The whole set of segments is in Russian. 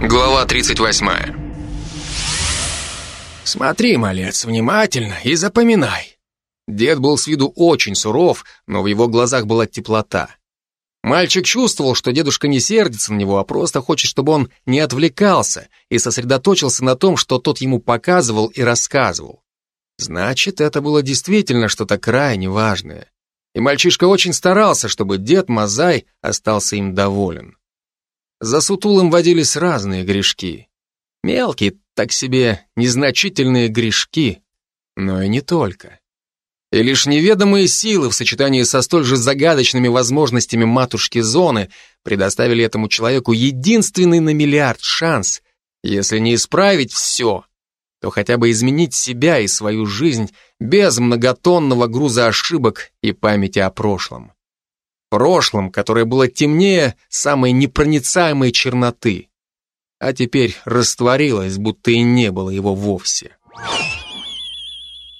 Глава 38 «Смотри, малец, внимательно и запоминай». Дед был с виду очень суров, но в его глазах была теплота. Мальчик чувствовал, что дедушка не сердится на него, а просто хочет, чтобы он не отвлекался и сосредоточился на том, что тот ему показывал и рассказывал. Значит, это было действительно что-то крайне важное. И мальчишка очень старался, чтобы дед Мазай остался им доволен. За сутулым водились разные грешки. Мелкие, так себе, незначительные грешки, но и не только. И лишь неведомые силы в сочетании со столь же загадочными возможностями матушки Зоны предоставили этому человеку единственный на миллиард шанс, если не исправить все, то хотя бы изменить себя и свою жизнь без многотонного груза ошибок и памяти о прошлом. Прошлом, которое было темнее самой непроницаемой черноты, а теперь растворилось, будто и не было его вовсе.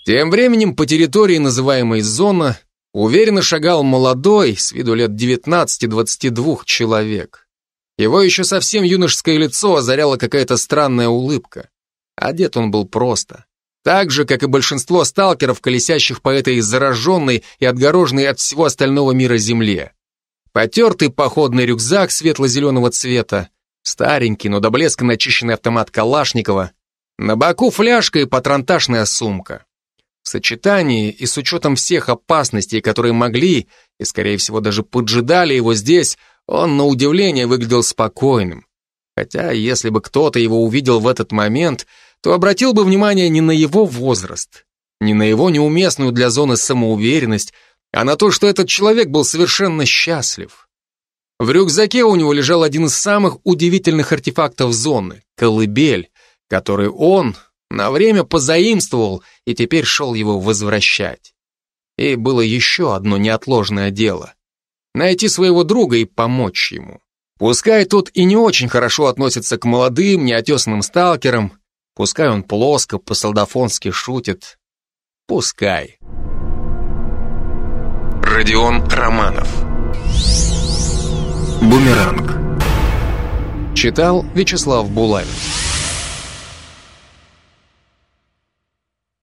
Тем временем по территории, называемой «Зона», уверенно шагал молодой, с виду лет 19-22 человек. Его еще совсем юношеское лицо озаряла какая-то странная улыбка. Одет он был просто. Так же, как и большинство сталкеров, колесящих по этой зараженной и отгороженной от всего остального мира земле. Потертый походный рюкзак светло-зеленого цвета, старенький, но до блеска начищенный автомат Калашникова, на боку фляжка и патронташная сумка. В сочетании и с учетом всех опасностей, которые могли и, скорее всего, даже поджидали его здесь, он, на удивление, выглядел спокойным. Хотя, если бы кто-то его увидел в этот момент, то обратил бы внимание не на его возраст, не на его неуместную для зоны самоуверенность, а на то, что этот человек был совершенно счастлив. В рюкзаке у него лежал один из самых удивительных артефактов зоны — колыбель, который он, на время позаимствовал и теперь шел его возвращать. И было еще одно неотложное дело. Найти своего друга и помочь ему. Пускай тот и не очень хорошо относится к молодым, неотесанным сталкерам, пускай он плоско, по-солдафонски шутит. Пускай. Родион Романов Бумеранг Читал Вячеслав Булавин